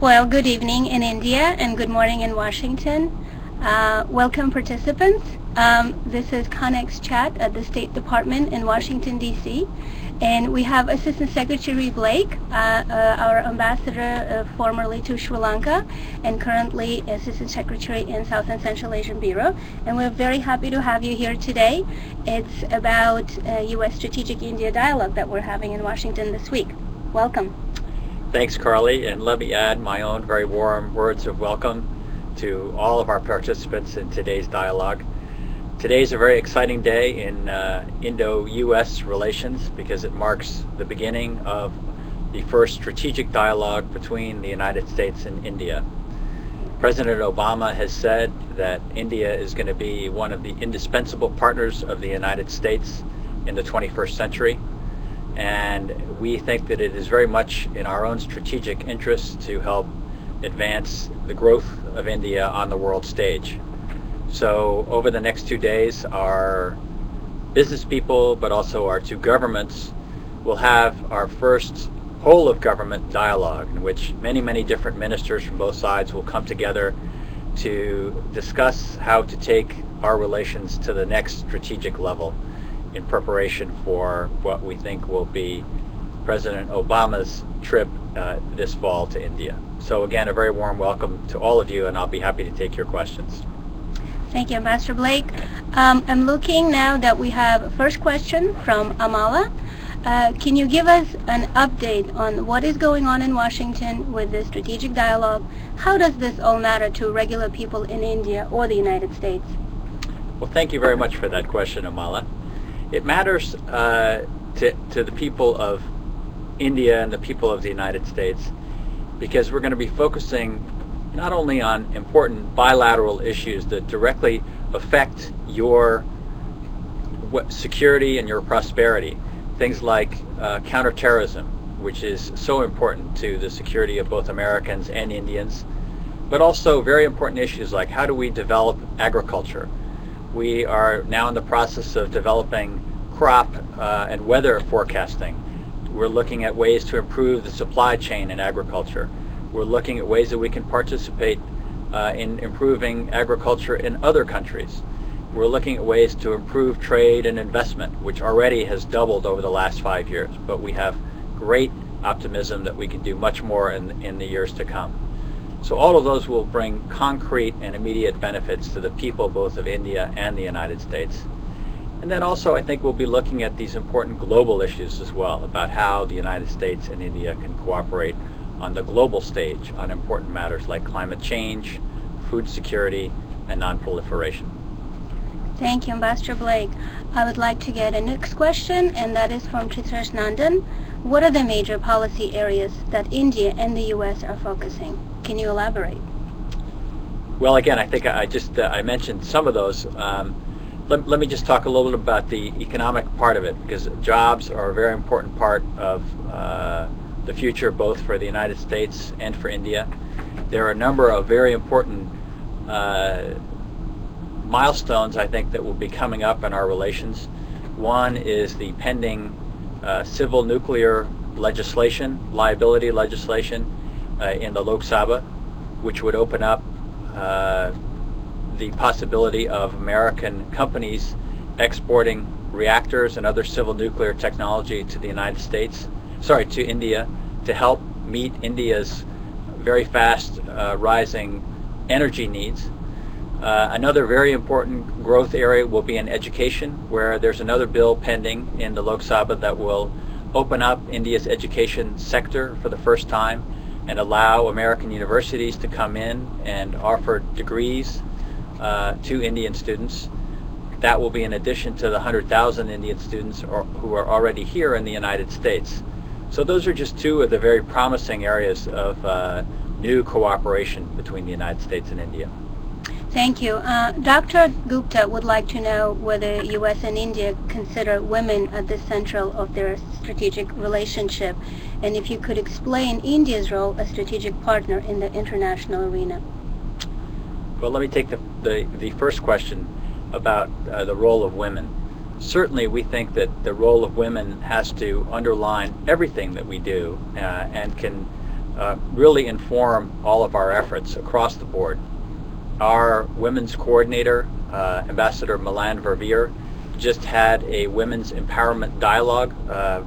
Well, good evening in India and good morning in Washington. Uh, welcome participants. Um, this is Connex Chat at the State Department in Washington, D.C. And we have Assistant Secretary Blake, uh, uh, our ambassador uh, formerly to Sri Lanka and currently Assistant Secretary in South and Central Asian Bureau. And we're very happy to have you here today. It's about U.S. Strategic India Dialogue that we're having in Washington this week. Welcome. Thanks, Carly, and let me add my own very warm words of welcome to all of our participants in today's dialogue. Today is a very exciting day in uh, Indo-U.S. relations because it marks the beginning of the first strategic dialogue between the United States and India. President Obama has said that India is going to be one of the indispensable partners of the United States in the 21st century and we think that it is very much in our own strategic interest to help advance the growth of India on the world stage. So over the next two days, our business people, but also our two governments, will have our first whole of government dialogue in which many, many different ministers from both sides will come together to discuss how to take our relations to the next strategic level in preparation for what we think will be President Obama's trip uh, this fall to India. So again, a very warm welcome to all of you, and I'll be happy to take your questions. Thank you, Ambassador Blake. Um, I'm looking now that we have a first question from Amala. Uh, can you give us an update on what is going on in Washington with the strategic dialogue? How does this all matter to regular people in India or the United States? Well, thank you very much for that question, Amala it matters uh, to, to the people of India and the people of the United States because we're going to be focusing not only on important bilateral issues that directly affect your security and your prosperity, things like uh, counterterrorism, which is so important to the security of both Americans and Indians, but also very important issues like how do we develop agriculture, we are now in the process of developing crop uh, and weather forecasting. We're looking at ways to improve the supply chain in agriculture. We're looking at ways that we can participate uh, in improving agriculture in other countries. We're looking at ways to improve trade and investment, which already has doubled over the last five years, but we have great optimism that we can do much more in, in the years to come. So all of those will bring concrete and immediate benefits to the people both of India and the United States. And then also I think we'll be looking at these important global issues as well about how the United States and India can cooperate on the global stage on important matters like climate change, food security, and non-proliferation. Thank you, Ambassador Blake. I would like to get a next question, and that is from Tritesh Nandan. What are the major policy areas that India and the U.S. are focusing? Can you elaborate? Well, again, I think I just uh, I mentioned some of those. Um, let, let, me just talk a little bit about the economic part of it because jobs are a very important part of uh, the future both for the United States and for India. There are a number of very important uh, milestones I think that will be coming up in our relations. One is the pending uh, civil nuclear legislation, liability legislation uh, in the Lok Sabha, which would open up uh, the possibility of American companies exporting reactors and other civil nuclear technology to the United States, sorry, to India, to help meet India's very fast uh, rising energy needs. Uh, another very important growth area will be in education, where there's another bill pending in the Lok Sabha that will open up India's education sector for the first time and allow American universities to come in and offer degrees uh, to Indian students. That will be in addition to the 100,000 Indian students or, who are already here in the United States. So those are just two of the very promising areas of uh, new cooperation between the United States and India. Thank you. Uh, Dr. Gupta would like to know whether U.S. and India consider women at the center of their strategic relationship, and if you could explain India's role as strategic partner in the international arena. Well, let me take the, the, the first question about uh, the role of women. Certainly, we think that the role of women has to underline everything that we do uh, and can uh, really inform all of our efforts across the board. Our women's coordinator, uh, Ambassador Melanne Verveer, just had a women's empowerment dialogue uh,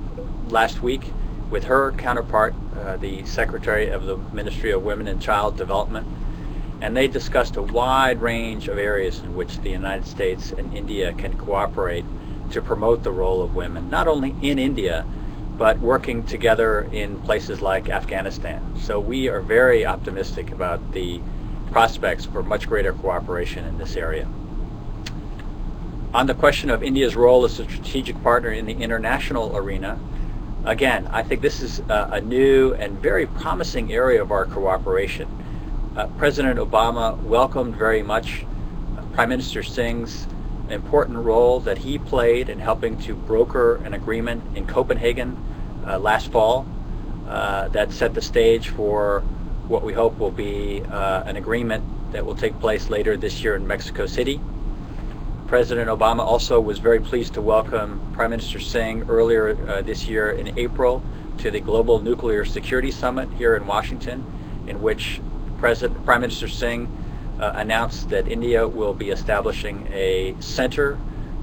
last week with her counterpart, uh, the Secretary of the Ministry of Women and Child Development, and they discussed a wide range of areas in which the United States and India can cooperate to promote the role of women, not only in India, but working together in places like Afghanistan. So we are very optimistic about the prospects for much greater cooperation in this area. On the question of India's role as a strategic partner in the international arena, again, I think this is a, new and very promising area of our cooperation. Uh, President Obama welcomed very much uh, Prime Minister Singh's important role that he played in helping to broker an agreement in Copenhagen uh, last fall uh, that set the stage for what we hope will be uh, an agreement that will take place later this year in Mexico City. President Obama also was very pleased to welcome Prime Minister Singh earlier uh, this year in April to the Global Nuclear Security Summit here in Washington, in which President, Prime Minister Singh uh, announced that India will be establishing a center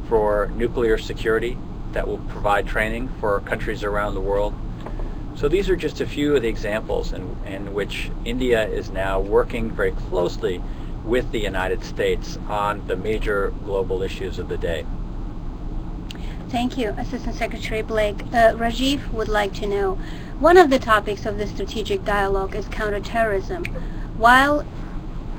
for nuclear security that will provide training for countries around the world. So these are just a few of the examples in, in which India is now working very closely with the United States on the major global issues of the day. Thank you, Assistant Secretary Blake. Uh, Rajiv would like to know, one of the topics of the strategic dialogue is counterterrorism. While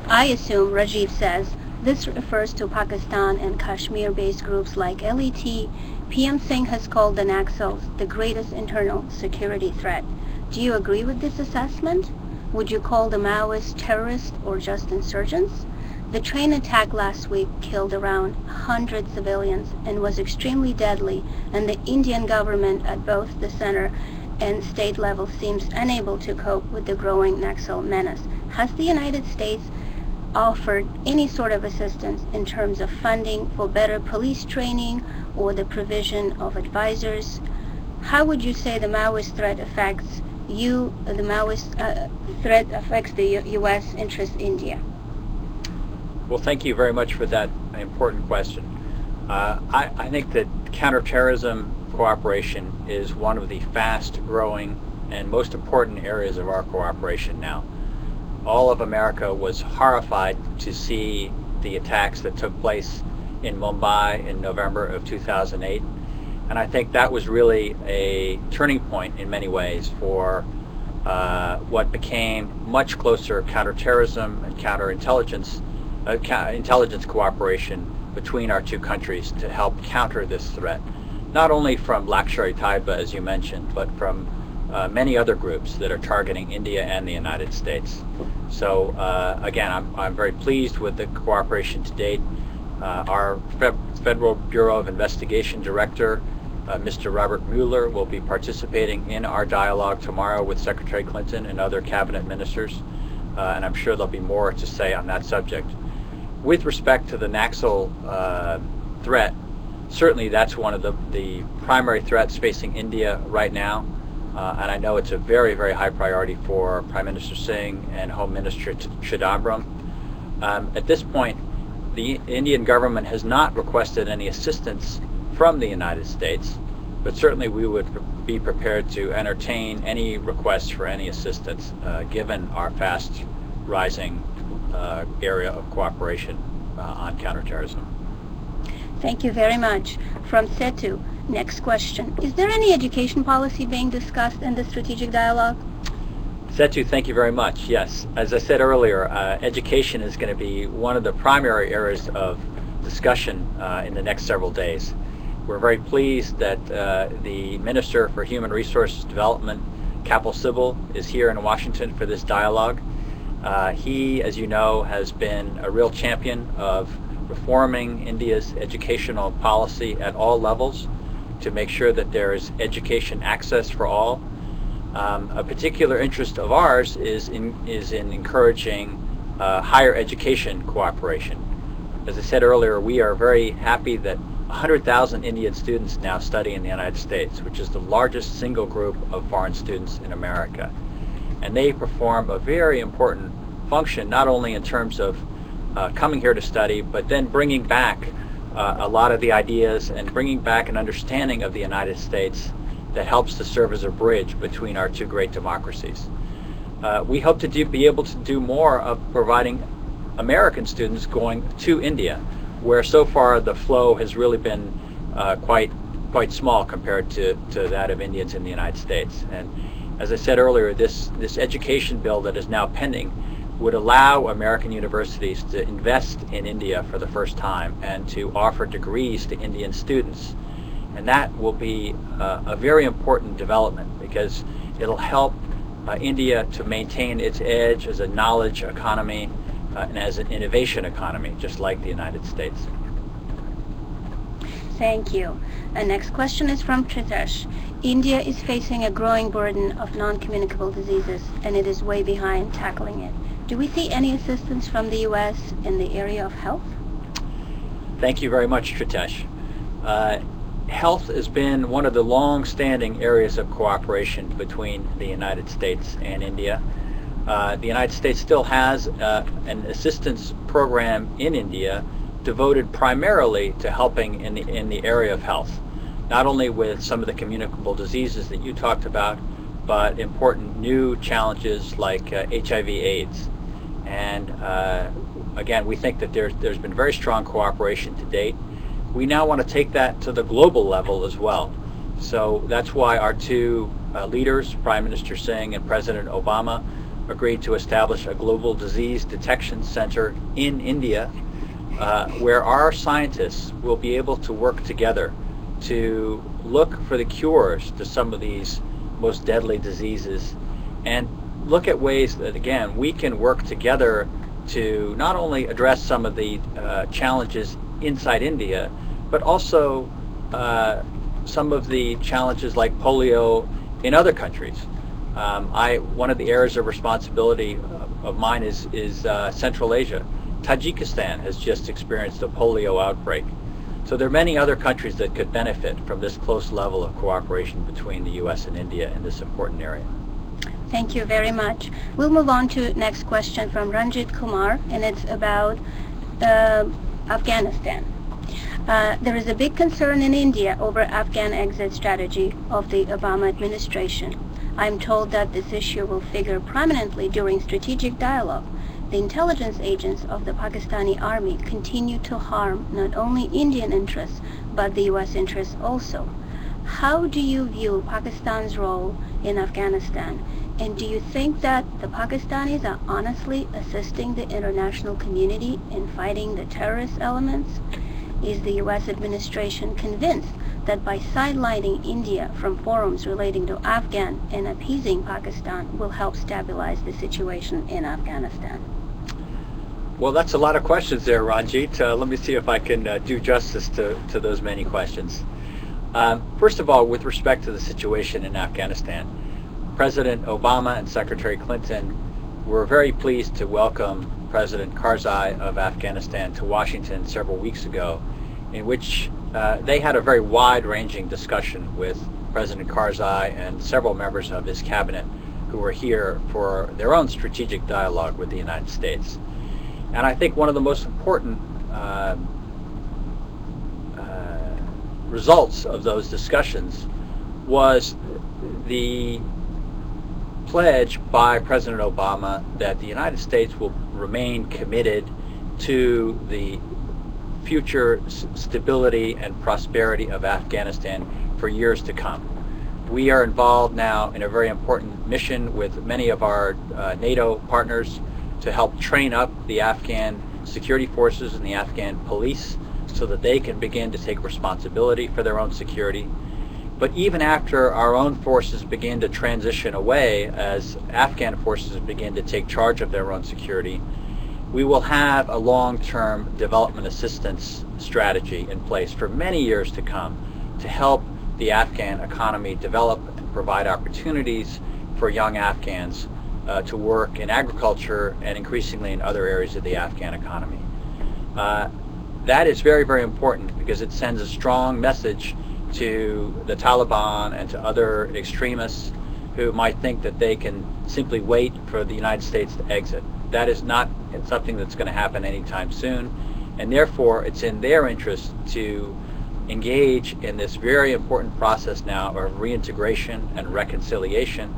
I assume Rajiv says this refers to Pakistan and Kashmir-based groups like LET, PM Singh has called the Naxals the greatest internal security threat. Do you agree with this assessment? Would you call the Maoists terrorists or just insurgents? The train attack last week killed around 100 civilians and was extremely deadly, and the Indian government at both the center and state level seems unable to cope with the growing Naxal menace. Has the United States offered any sort of assistance in terms of funding for better police training or the provision of advisors? How would you say the Maoist threat affects you, the Maoist uh, threat affects the U U.S. interest in India? Well, thank you very much for that important question. Uh, I, I, think that counterterrorism cooperation is one of the fast growing and most important areas of our cooperation now. All of America was horrified to see the attacks that took place in Mumbai in November of 2008 and I think that was really a turning point in many ways for uh, what became much closer counterterrorism and counterintelligence uh, intelligence cooperation between our two countries to help counter this threat, not only from Lashkar-e-Taiba, as you mentioned, but from uh, many other groups that are targeting India and the United States. So uh, again, I'm, I'm very pleased with the cooperation to date. Uh, our Fe Federal Bureau of Investigation Director uh, Mr. Robert Mueller will be participating in our dialogue tomorrow with Secretary Clinton and other cabinet ministers, uh, and I'm sure there'll be more to say on that subject. With respect to the Naxal uh, threat, certainly that's one of the, the primary threats facing India right now, uh, and I know it's a very, very high priority for Prime Minister Singh and Home Minister Chidambaram. Um, at this point, the Indian government has not requested any assistance from the United States, but certainly we would be prepared to entertain any requests for any assistance uh, given our fast rising uh, area of cooperation uh, on counterterrorism. Thank you very much. From Setu, next question. Is there any education policy being discussed in the strategic dialogue? Setu, thank you very much. Yes, as I said earlier, uh, education is going to be one of the primary areas of discussion uh, in the next several days. We're very pleased that uh, the Minister for Human Resources Development, Kapil Sibal, is here in Washington for this dialogue. Uh, he, as you know, has been a real champion of reforming India's educational policy at all levels to make sure that there is education access for all. Um, a particular interest of ours is in, is in encouraging uh, higher education cooperation. As I said earlier, we are very happy that 100,000 Indian students now study in the United States, which is the largest single group of foreign students in America. and they perform a very important function, not only in terms of uh, coming here to study, but then bringing back uh, a lot of the ideas and bringing back an understanding of the United States that helps to serve as a bridge between our two great democracies. Uh, we hope to do, be able to do more of providing American students going to India, where so far the flow has really been uh, quite quite small compared to, to that of Indians in the United States. And as I said earlier, this, this education bill that is now pending would allow American universities to invest in India for the first time and to offer degrees to Indian students. And that will be uh, a very important development because it'll help uh, India to maintain its edge as a knowledge economy uh, and as an innovation economy, just like the United States. Thank you. The next question is from Tritesh. India is facing a growing burden of non-communicable diseases and it is way behind tackling it. Do we see any assistance from the U.S. in the area of health? Thank you very much, Tritesh. Uh, health has been one of the long-standing areas of cooperation between the United States and India. Uh, the United States still has uh, an assistance program in India devoted primarily to helping in the, in the area of health, not only with some of the communicable diseases that you talked about, but important new challenges like uh, HIV/AIDS. And uh, again, we think that there's, there's been very strong cooperation to date. We now want to take that to the global level as well. So that's why our two uh, leaders, Prime Minister Singh and President Obama, agreed to establish a global disease detection center in India uh, where our scientists will be able to work together to look for the cures to some of these most deadly diseases and look at ways that, again, we can work together to not only address some of the uh, challenges inside India, but also uh, some of the challenges like polio in other countries. Um, I one of the areas of responsibility of, mine is is uh, Central Asia. Tajikistan has just experienced a polio outbreak. So there are many other countries that could benefit from this close level of cooperation between the U.S. and India in this important area. Thank you very much. We'll move on to next question from Ranjit Kumar, and it's about uh, Afghanistan. Uh, there is a big concern in India over Afghan exit strategy of the Obama administration. I'm told that this issue will figure prominently during strategic dialogue. The intelligence agents of the Pakistani army continue to harm not only Indian interests but the U.S. interests also. How do you view Pakistan's role in Afghanistan? And do you think that the Pakistanis are honestly assisting the international community in fighting the terrorist elements? Is the U.S. administration convinced that by sidelining India from forums relating to Afghan and appeasing Pakistan will help stabilize the situation in Afghanistan? Well, that's a lot of questions there, Ranjit. Uh, let me see if I can uh, do justice to, to those many questions. Um, first of all, with respect to the situation in Afghanistan, President Obama and Secretary Clinton were very pleased to welcome President Karzai of Afghanistan to Washington several weeks ago, in which uh, they had a very wide-ranging discussion with President Karzai and several members of his cabinet who were here for their own strategic dialogue with the United States. And I think one of the most important uh, uh, results of those discussions was the pledge by President Obama that the United States will remain committed to the future stability and prosperity of Afghanistan for years to come. We are involved now in a very important mission with many of our uh, NATO partners to help train up the Afghan security forces and the Afghan police so that they can begin to take responsibility for their own security but even after our own forces begin to transition away, as Afghan forces begin to take charge of their own security, we will have a long-term development assistance strategy in place for many years to come to help the Afghan economy develop and provide opportunities for young Afghans uh, to work in agriculture and increasingly in other areas of the Afghan economy. Uh, that is very, very important because it sends a strong message to the Taliban and to other extremists who might think that they can simply wait for the United States to exit. That is not something that's going to happen anytime soon, and therefore it's in their interest to engage in this very important process now of reintegration and reconciliation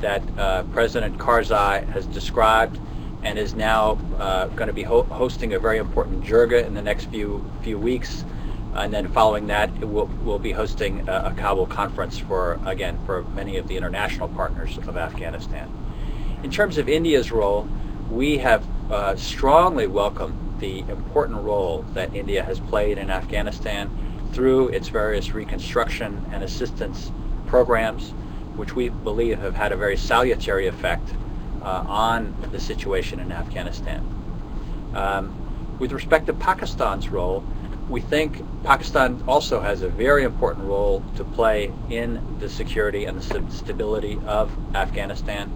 that uh, President Karzai has described and is now uh, going to be ho- hosting a very important jirga in the next few few weeks. And then following that, it will, we'll be hosting a, a Kabul conference for, again, for many of the international partners of Afghanistan. In terms of India's role, we have uh, strongly welcomed the important role that India has played in Afghanistan through its various reconstruction and assistance programs, which we believe have had a very salutary effect uh, on the situation in Afghanistan. Um, with respect to Pakistan's role, we think Pakistan also has a very important role to play in the security and the stability of Afghanistan.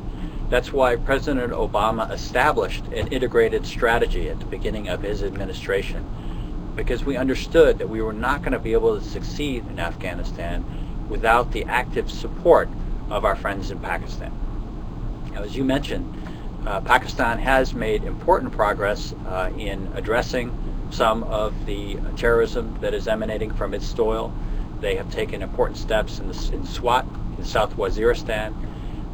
That's why President Obama established an integrated strategy at the beginning of his administration because we understood that we were not going to be able to succeed in Afghanistan without the active support of our friends in Pakistan. Now, as you mentioned, uh, Pakistan has made important progress uh, in addressing some of the terrorism that is emanating from its soil. They have taken important steps in, the, in Swat, in South Waziristan,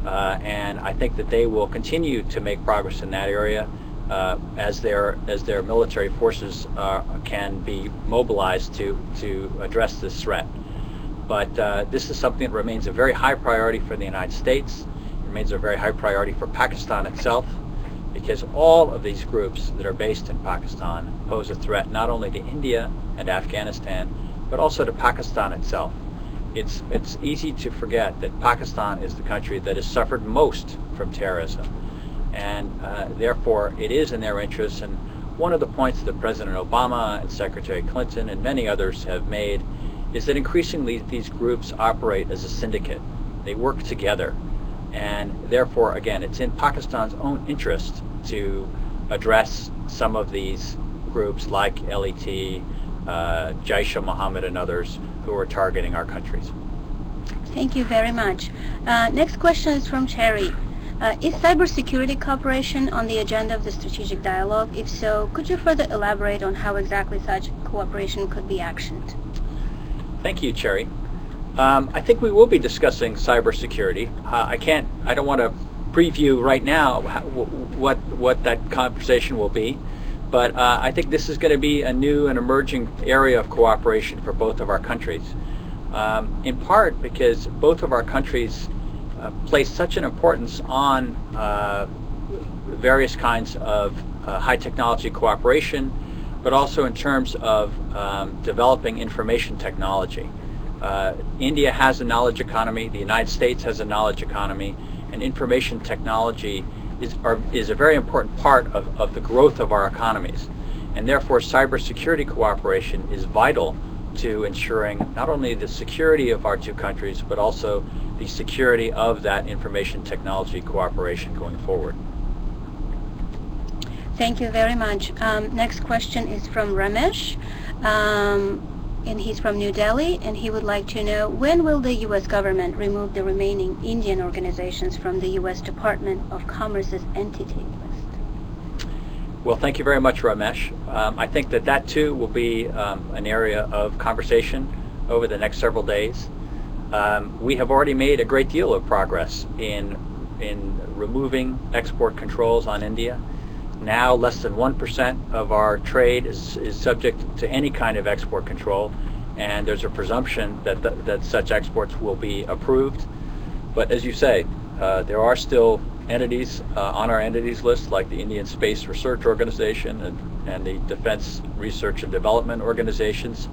uh, and I think that they will continue to make progress in that area uh, as their as their military forces uh, can be mobilized to to address this threat. But uh, this is something that remains a very high priority for the United States. Remains a very high priority for Pakistan itself, because all of these groups that are based in Pakistan pose a threat not only to India and Afghanistan, but also to Pakistan itself. It's it's easy to forget that Pakistan is the country that has suffered most from terrorism and uh, therefore it is in their interests. And one of the points that President Obama and Secretary Clinton and many others have made is that increasingly these groups operate as a syndicate. They work together, and therefore, again, it's in Pakistan's own interest to address some of these groups like LET, uh, Jaish-e-Mohammed, and others who are targeting our countries. Thank you very much. Uh, next question is from Cherry. Uh, is cybersecurity cooperation on the agenda of the strategic dialogue? If so, could you further elaborate on how exactly such cooperation could be actioned? Thank you, Cherry. Um, I think we will be discussing cybersecurity. Uh, I can't, I don't want to preview right now what what that conversation will be, but uh, I think this is going to be a new and emerging area of cooperation for both of our countries. Um, in part because both of our countries uh, place such an importance on uh, various kinds of uh, high technology cooperation, but also in terms of um, developing information technology. Uh, India has a knowledge economy, the United States has a knowledge economy, and information technology is, are, is a very important part of, of the growth of our economies. And therefore, cybersecurity cooperation is vital to ensuring not only the security of our two countries, but also the security of that information technology cooperation going forward. Thank you very much. Um, next question is from Ramesh, um, and he's from New Delhi, and he would like to know when will the U.S. government remove the remaining Indian organizations from the U.S. Department of Commerce's entity list? Well, thank you very much, Ramesh. Um, I think that that too will be um, an area of conversation over the next several days. Um, we have already made a great deal of progress in in removing export controls on India. Now, less than one percent of our trade is, is subject to any kind of export control, and there's a presumption that the, that such exports will be approved. But as you say, uh, there are still entities uh, on our entities list, like the Indian Space Research Organization and, and the Defense Research and Development Organizations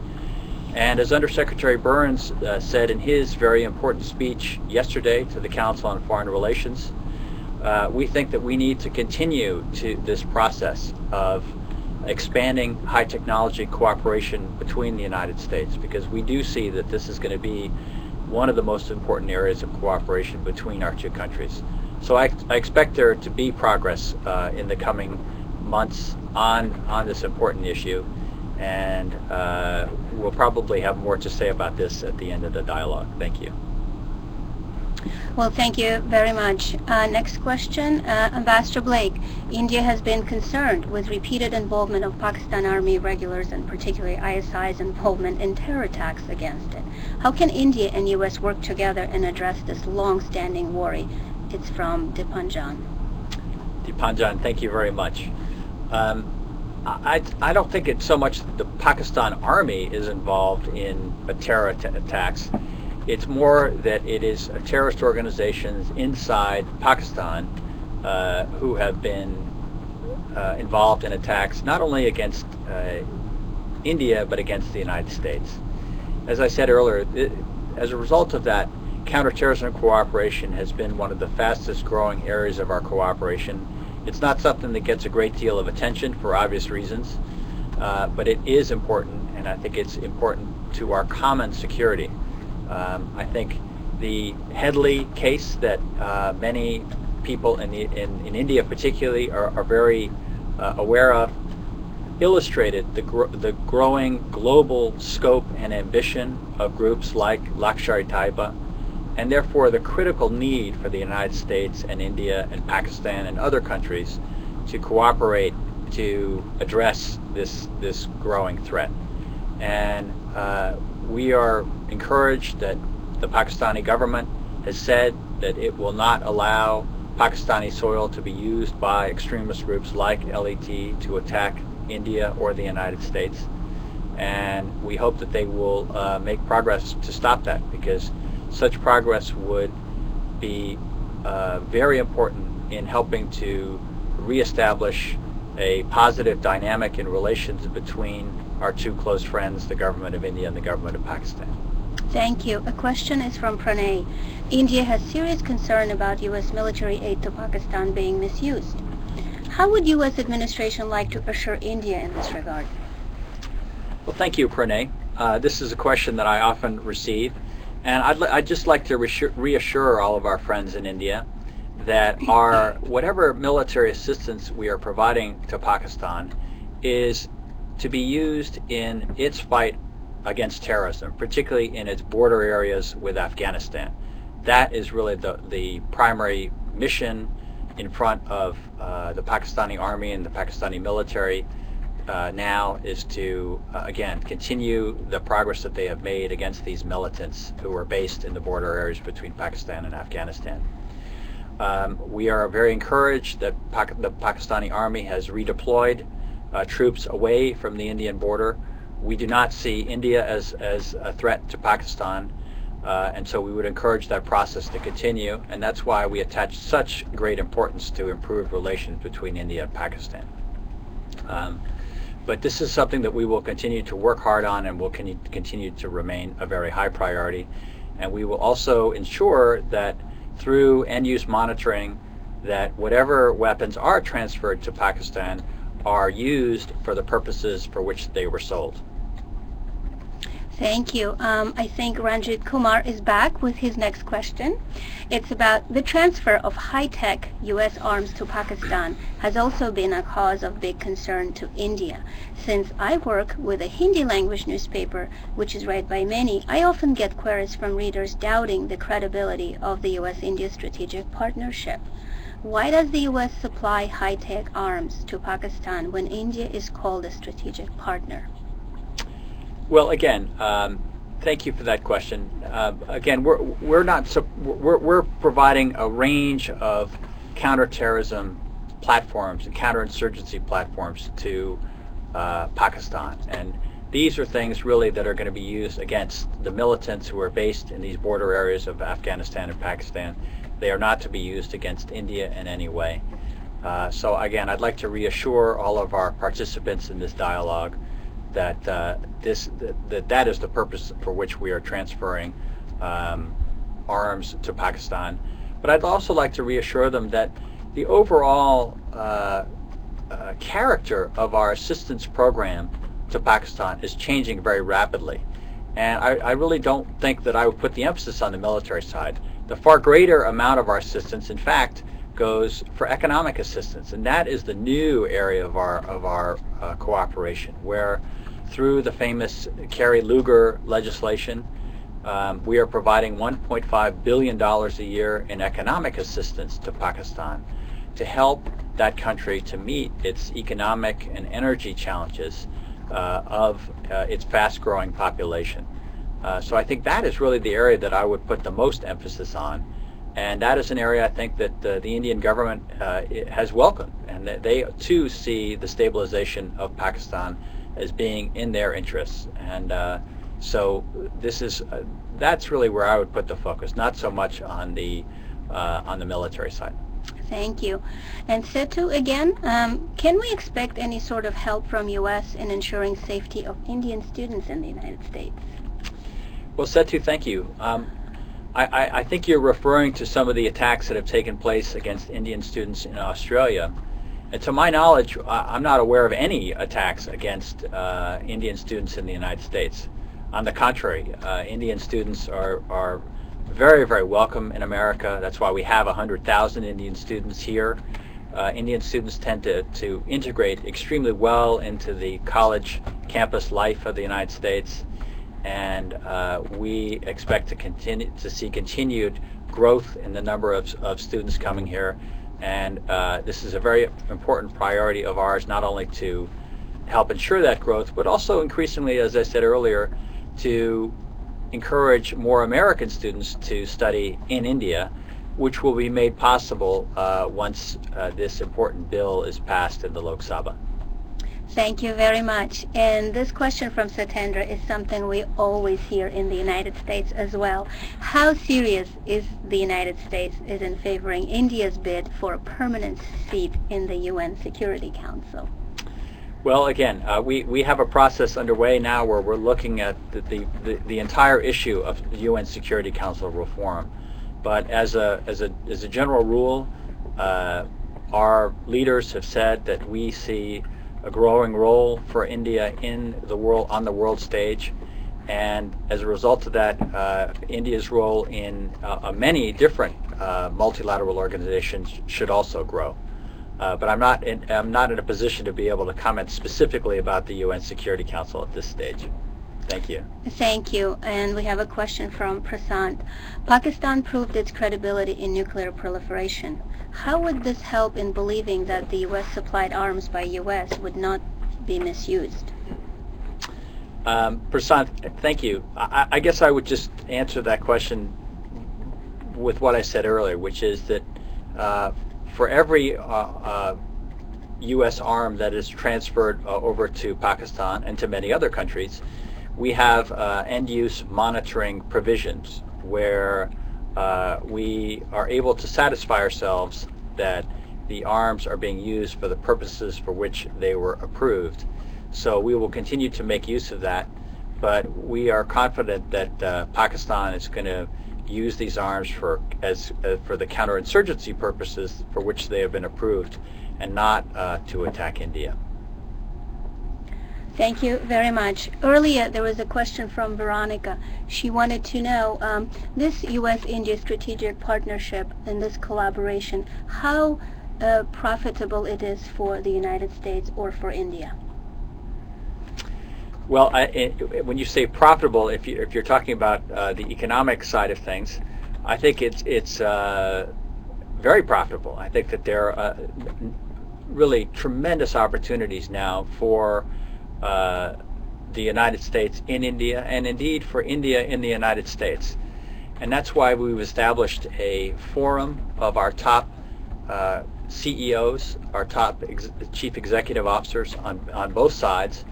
and as Undersecretary Burns uh, said in his very important speech yesterday to the Council on Foreign Relations, uh, we think that we need to continue to this process of expanding high technology cooperation between the United States because we do see that this is going to be one of the most important areas of cooperation between our two countries. So I, I expect there to be progress uh, in the coming months on, on this important issue and uh, we'll probably have more to say about this at the end of the dialogue. Thank you. Well, thank you very much. Uh, next question, uh, Ambassador Blake. India has been concerned with repeated involvement of Pakistan Army regulars and particularly ISI's involvement in terror attacks against it. How can India and U.S. work together and address this long-standing worry? It's from Dipanjan. Dipanjan, thank you very much. Um, I, I don't think it's so much the Pakistan Army is involved in a terror attacks it's more that it is terrorist organizations inside Pakistan uh, who have been uh, involved in attacks not only against uh, India but against the United States. As I said earlier, it, as a result of that, counterterrorism cooperation has been one of the fastest growing areas of our cooperation. It's not something that gets a great deal of attention for obvious reasons, uh, but it is important, and I think it's important to our common security. Um, I think the Headley case that uh, many people in, the, in, in, India particularly are, are very uh, aware of illustrated the, the growing global scope and ambition of groups like Lashkar-e-Taiba and therefore the critical need for the United States and India and Pakistan and other countries to cooperate to address this, this growing threat. And uh, we are encouraged that the Pakistani government has said that it will not allow Pakistani soil to be used by extremist groups like LET to attack India or the United States. And we hope that they will uh, make progress to stop that because such progress would be uh, very important in helping to reestablish a positive dynamic in relations between our two close friends, the government of India and the government of Pakistan. Thank you. A question is from Pranay. India has serious concern about U.S. military aid to Pakistan being misused. How would U.S. administration like to assure India in this regard? Well, thank you, Pranay. Uh, this is a question that I often receive, and I'd, li- I'd just like to reassure, reassure all of our friends in India that our whatever military assistance we are providing to Pakistan is to be used in its fight against terrorism, particularly in its border areas with Afghanistan. That is really the, the primary mission in front of uh, the Pakistani army and the Pakistani military uh, now is to, uh, again, continue the progress that they have made against these militants who are based in the border areas between Pakistan and Afghanistan. Um, we are very encouraged that the Pakistani army has redeployed uh, troops away from the Indian border. We do not see India as, as a threat to Pakistan, uh, and so we would encourage that process to continue, and that's why we attach such great importance to improved relations between India and Pakistan. Um, but this is something that we will continue to work hard on and will con- continue to remain a very high priority. And we will also ensure that through end-use monitoring that whatever weapons are transferred to Pakistan are used for the purposes for which they were sold. Thank you. Um, I think Ranjit Kumar is back with his next question. It's about the transfer of high-tech U.S. arms to Pakistan has also been a cause of big concern to India. Since I work with a Hindi language newspaper, which is read by many, I often get queries from readers doubting the credibility of the U.S.-India strategic partnership. Why does the U.S. supply high-tech arms to Pakistan when India is called a strategic partner? Well, again, um, thank you for that question. Uh, again, we're we're not we're we're providing a range of counterterrorism platforms and counterinsurgency platforms to uh, Pakistan, and these are things really that are going to be used against the militants who are based in these border areas of Afghanistan and Pakistan. They are not to be used against India in any way. Uh, so again, I'd like to reassure all of our participants in this dialogue that uh, this that, that is the purpose for which we are transferring um, arms to Pakistan. But I'd also like to reassure them that the overall uh, uh, character of our assistance program to Pakistan is changing very rapidly. And I, I, really don't think that I would put the emphasis on the military side. The far greater amount of our assistance, in fact, goes for economic assistance, and that is the new area of our of our uh, cooperation, where through the famous Kerry Lugar legislation, Um, we are providing 1.5 billion dollars a year in economic assistance to Pakistan to help that country to meet its economic and energy challenges of uh, its fast-growing population. Uh, so I think that is really the area that I would put the most emphasis on. And that is an area I think that uh, the Indian government uh, has welcomed, and that they too see the stabilization of Pakistan as being in their interests. And uh, so this is that's really where I would put the focus, not so much on the on the military side. Thank you. And Setu, again, um, can we expect any sort of help from U.S. in ensuring safety of Indian students in the United States? Well, Setu, thank you. Um, I, I, think you're referring to some of the attacks that have taken place against Indian students in Australia. And to my knowledge, I'm not aware of any attacks against uh, Indian students in the United States. On the contrary, uh, Indian students are, are very, very welcome in America. That's why we have 100,000 Indian students here. Uh, Indian students tend to, to integrate extremely well into the college campus life of the United States. And uh, we expect to continue to see continued growth in the number of, of students coming here. And uh, this is a very important priority of ours, not only to help ensure that growth, but also increasingly, as I said earlier, to encourage more American students to study in India, which will be made possible uh, once uh, this important bill is passed in the Lok Sabha. Thank you very much. And this question from Satendra is something we always hear in the United States as well. How serious is the United States is in favoring India's bid for a permanent seat in the UN Security Council? Well, again, uh, we, we have a process underway now where we're looking at the, the, the, the entire issue of UN Security Council reform. But as a, as a, as a general rule, uh, our leaders have said that we see a growing role for India in the world on the world stage, and as a result of that, uh, India's role in uh, many different uh, multilateral organizations should also grow. Uh, but I'm not in, I'm not in a position to be able to comment specifically about the UN Security Council at this stage. Thank you. Thank you. And we have a question from Prasant. Pakistan proved its credibility in nuclear proliferation. How would this help in believing that the U.S. supplied arms by U.S. would not be misused? Um, Prasant, thank you. I, I guess I would just answer that question with what I said earlier, which is that uh, for every uh, uh, U.S. arm that is transferred uh, over to Pakistan and to many other countries, we have uh, end-use monitoring provisions where uh, we are able to satisfy ourselves that the arms are being used for the purposes for which they were approved. So we will continue to make use of that, but we are confident that uh, Pakistan is going to use these arms for as uh, for the counterinsurgency purposes for which they have been approved, and not uh, to attack India. Thank you very much. Earlier, there was a question from Veronica. She wanted to know um, this U.S.-India strategic partnership and this collaboration, how uh, profitable it is for the United States or for India. Well, I, it, when you say profitable, if you if you're talking about uh, the economic side of things, I think it's it's uh, very profitable. I think that there are uh, really tremendous opportunities now for uh, the United States in India, and indeed for India in the United States, and that's why we've established a forum of our top uh, CEOs, our top ex- chief executive officers on on both sides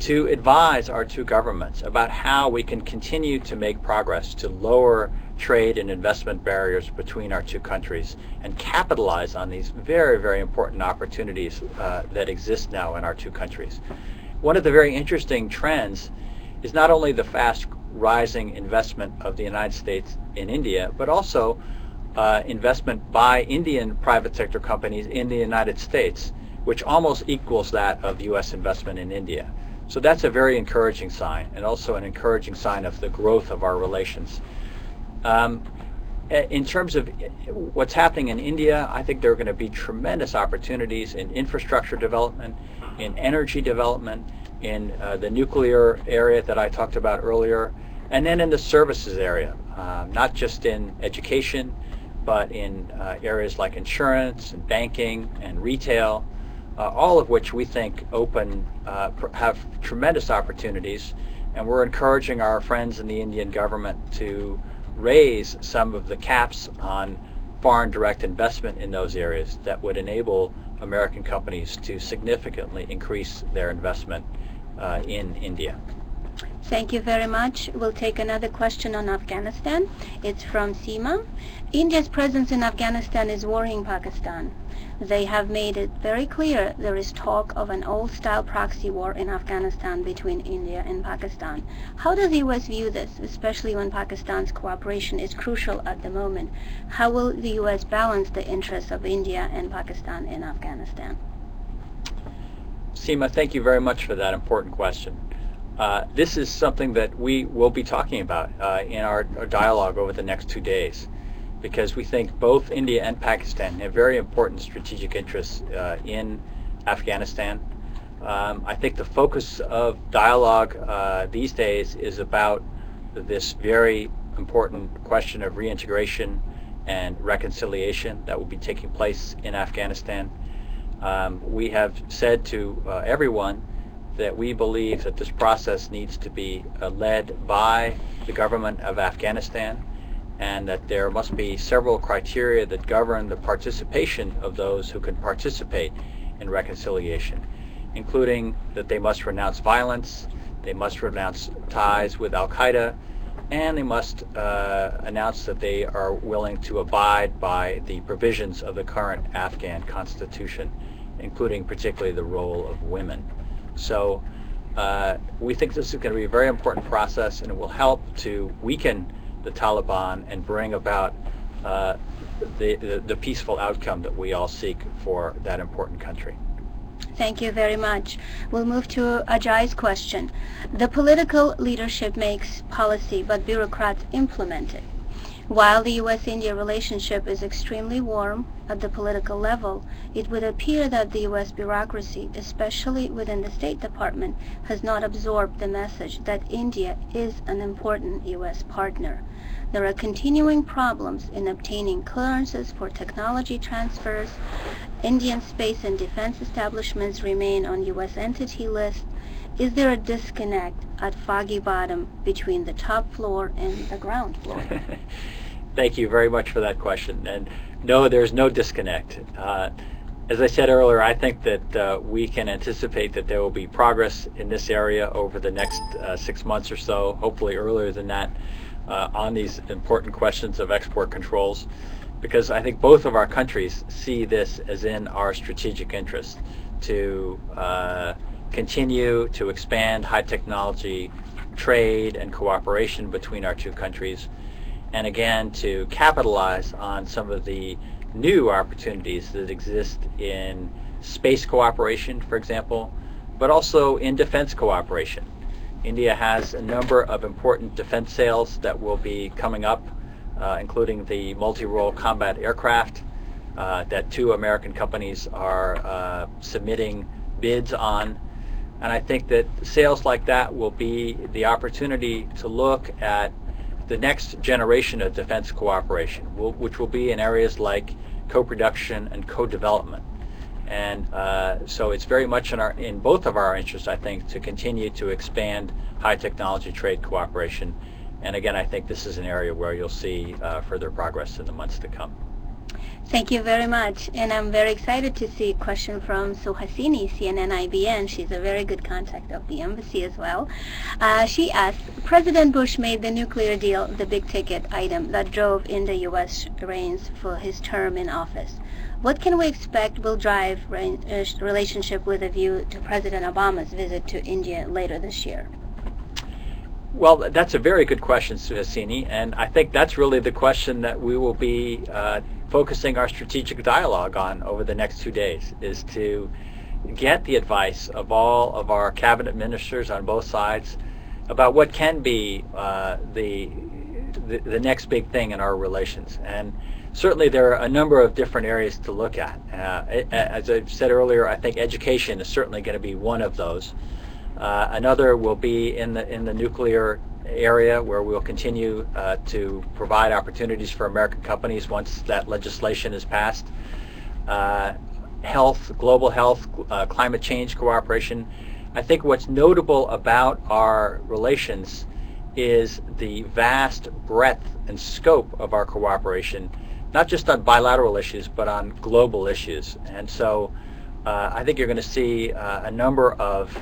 to advise our two governments about how we can continue to make progress to lower trade and investment barriers between our two countries and capitalize on these very, very important opportunities uh, that exist now in our two countries. One of the very interesting trends is not only the fast rising investment of the United States in India, but also uh, investment by Indian private sector companies in the United States, which almost equals that of U.S. investment in India. So that's a very encouraging sign, and also an encouraging sign of the growth of our relations. Um, in terms of what's happening in India, I think there are going to be tremendous opportunities in infrastructure development, in energy development, in uh, the nuclear area that I talked about earlier. And then in the services area, uh, not just in education, but in uh, areas like insurance and banking and retail, uh, all of which we think open, uh, have tremendous opportunities. And we're encouraging our friends in the Indian government to raise some of the caps on foreign direct investment in those areas that would enable American companies to significantly increase their investment uh, in India. Thank you very much. We'll take another question on Afghanistan. It's from Seema. India's presence in Afghanistan is worrying Pakistan. They have made it very clear there is talk of an old-style proxy war in Afghanistan between India and Pakistan. How does the U.S. view this, especially when Pakistan's cooperation is crucial at the moment? How will the U.S. balance the interests of India and Pakistan in Afghanistan? Seema, thank you very much for that important question. Uh, this is something that we will be talking about uh, in our, our, dialogue over the next two days because we think both India and Pakistan have very important strategic interests uh, in Afghanistan. Um, I think the focus of dialogue uh, these days is about this very important question of reintegration and reconciliation that will be taking place in Afghanistan. Um, we have said to uh, everyone that we believe that this process needs to be uh, led by the government of Afghanistan and that there must be several criteria that govern the participation of those who can participate in reconciliation, including that they must renounce violence, they must renounce ties with Al-Qaeda, and they must uh, announce that they are willing to abide by the provisions of the current Afghan constitution, including particularly the role of women. So uh, we think this is going to be a very important process and it will help to weaken the Taliban and bring about uh, the, the, the peaceful outcome that we all seek for that important country. Thank you very much. We'll move to Ajay's question. The political leadership makes policy, but bureaucrats implement it. While the U.S.-India relationship is extremely warm at the political level, it would appear that the U.S. bureaucracy, especially within the State Department, has not absorbed the message that India is an important U.S. partner. There are continuing problems in obtaining clearances for technology transfers. Indian space and defense establishments remain on U.S. entity lists. Is there a disconnect at Foggy Bottom between the top floor and the ground floor? Thank you very much for that question. And no, there's no disconnect. Uh, as I said earlier, I think that uh, we can anticipate that there will be progress in this area over the next uh, six months or so, hopefully earlier than that, uh, on these important questions of export controls, because I think both of our countries see this as in our strategic interest to uh, continue to expand high technology trade and cooperation between our two countries and again to capitalize on some of the new opportunities that exist in space cooperation, for example, but also in defense cooperation. India has a number of important defense sales that will be coming up, uh, including the multi-role combat aircraft uh, that two American companies are uh, submitting bids on. And I think that sales like that will be the opportunity to look at the next generation of defense cooperation, which will be in areas like co-production and co-development. And uh, so it's very much in, our, in both of our interests, I think, to continue to expand high technology trade cooperation. And again, I think this is an area where you'll see uh, further progress in the months to come. Thank you very much. And I'm very excited to see a question from Suhasini, CNN IBN. She's a very good contact of the embassy as well. Uh, she asked, President Bush made the nuclear deal the big ticket item that drove in the U.S. reins for his term in office. What can we expect will drive uh, relationship with a view to President Obama's visit to India later this year? Well, that's a very good question, Suhasini, and I think that's really the question that we will be uh, focusing our strategic dialogue on over the next two days is to get the advice of all of our cabinet ministers on both sides about what can be uh, the, the, the next big thing in our relations. And certainly there are a number of different areas to look at. Uh, as I said earlier, I think education is certainly going to be one of those. Uh, another will be in the in the nuclear area where we'll continue uh, to provide opportunities for American companies once that legislation is passed. Uh, health, global health, uh, climate change cooperation. I think what's notable about our relations is the vast breadth and scope of our cooperation, not just on bilateral issues, but on global issues. And so uh, I think you're going to see uh, a number of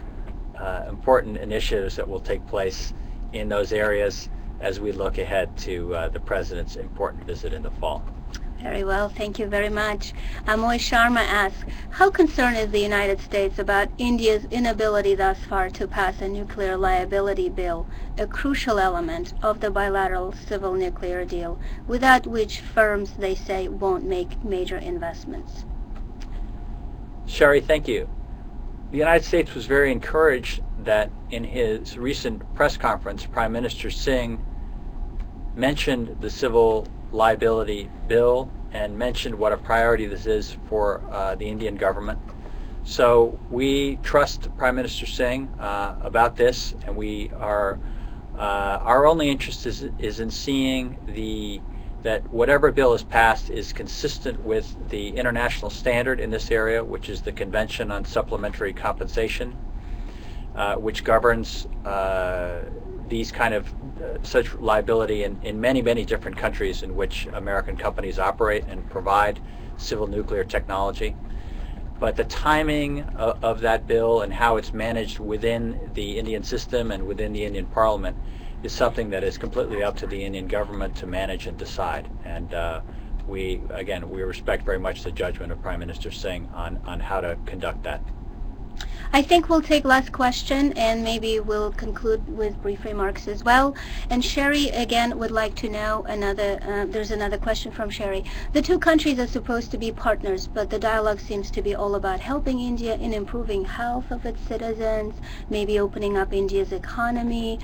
uh, important initiatives that will take place in those areas as we look ahead to uh, the President's important visit in the fall. Very well, thank you very much. Amoy Sharma asks, how concerned is the United States about India's inability thus far to pass a nuclear liability bill, a crucial element of the bilateral civil nuclear deal, without which firms, they say, won't make major investments? Sherry, thank you. The United States was very encouraged that in his recent press conference, Prime Minister Singh mentioned the civil liability bill and mentioned what a priority this is for uh, the Indian government. So we trust Prime Minister Singh uh, about this, and we are uh, our only interest is, is in seeing the that whatever bill is passed is consistent with the international standard in this area, which is the Convention on Supplementary Compensation, uh, which governs uh, these kind of uh, such liability in, in many, many different countries in which American companies operate and provide civil nuclear technology. But the timing of, of that bill and how it's managed within the Indian system and within the Indian Parliament is something that is completely up to the Indian government to manage and decide. And uh, we, again, we respect very much the judgment of Prime Minister Singh on, on how to conduct that. I think we'll take last question and maybe we'll conclude with brief remarks as well. And Sherry again would like to know another, uh, there's another question from Sherry. The two countries are supposed to be partners, but the dialogue seems to be all about helping India in improving health of its citizens, maybe opening up India's economy.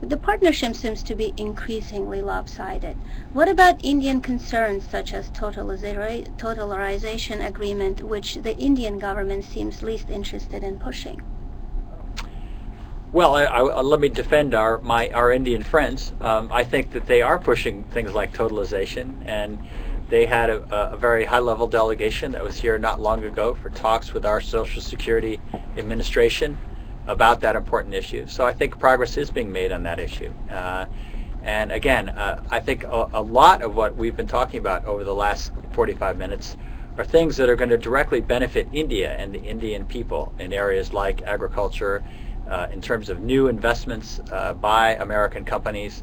The partnership seems to be increasingly lopsided. What about Indian concerns such as totalization agreement, which the Indian government seems least interested in pushing? Well, I, I, let me defend our my our Indian friends. Um, I think that they are pushing things like totalization, and they had a, a, very high-level delegation that was here not long ago for talks with our Social Security Administration about that important issue. So I think progress is being made on that issue. Uh, and again, uh, I think a, a, lot of what we've been talking about over the last 45 minutes are things that are going to directly benefit India and the Indian people in areas like agriculture, uh, in terms of new investments uh, by American companies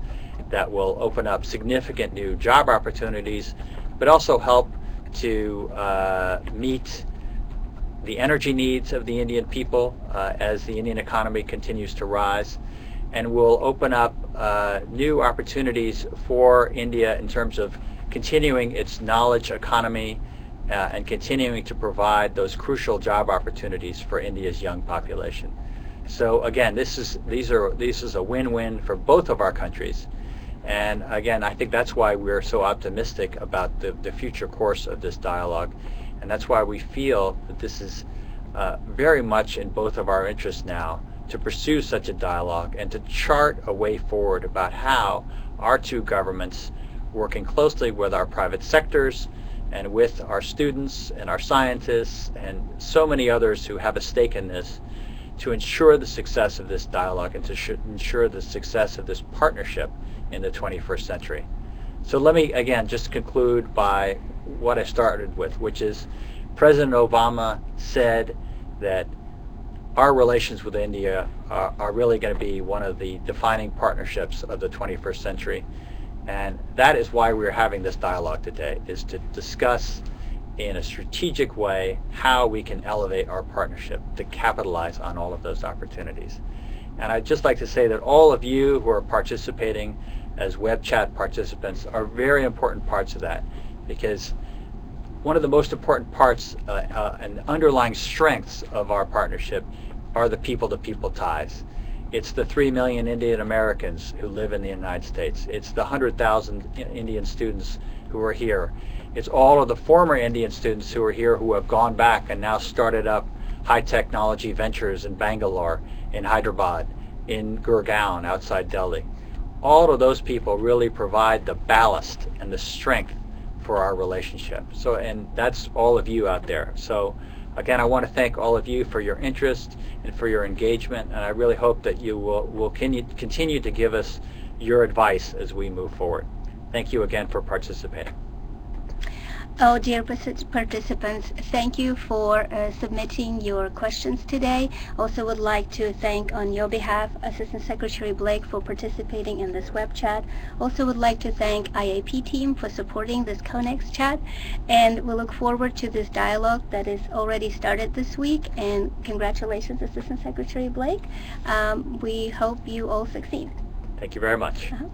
that will open up significant new job opportunities, but also help to uh, meet the energy needs of the Indian people uh, as the Indian economy continues to rise and will open up uh, new opportunities for India in terms of continuing its knowledge economy uh, and continuing to provide those crucial job opportunities for India's young population. So again, this is these are this is a win-win for both of our countries. And again, I think that's why we're so optimistic about the, the future course of this dialogue and that's why we feel that this is uh, very much in both of our interests now to pursue such a dialogue and to chart a way forward about how our two governments, working closely with our private sectors and with our students and our scientists and so many others who have a stake in this, to ensure the success of this dialogue and to ensure the success of this partnership in the 21st century. So let me again just conclude by what I started with, which is President Obama said that our relations with India are, are really going to be one of the defining partnerships of the 21st century. And that is why we're having this dialogue today, is to discuss in a strategic way how we can elevate our partnership to capitalize on all of those opportunities. And I'd just like to say that all of you who are participating as web chat participants are very important parts of that because one of the most important parts uh, uh, and underlying strengths of our partnership are the people-to-people ties. It's the 3 million Indian Americans who live in the United States. It's the 100,000 Indian students who are here. It's all of the former Indian students who are here who have gone back and now started up high technology ventures in Bangalore, in Hyderabad, in Gurgaon outside Delhi all of those people really provide the ballast and the strength for our relationship. So, and that's all of you out there. So, again, I want to thank all of you for your interest and for your engagement, and I really hope that you will, will continue, continue to give us your advice as we move forward. Thank you again for participating. Oh, dear participants, thank you for uh, submitting your questions today. Also would like to thank on your behalf Assistant Secretary Blake for participating in this web chat. Also would like to thank IAP team for supporting this CONEX chat. And we look forward to this dialogue that is already started this week. And congratulations, Assistant Secretary Blake. Um, we hope you all succeed. Thank you very much. Uh-huh.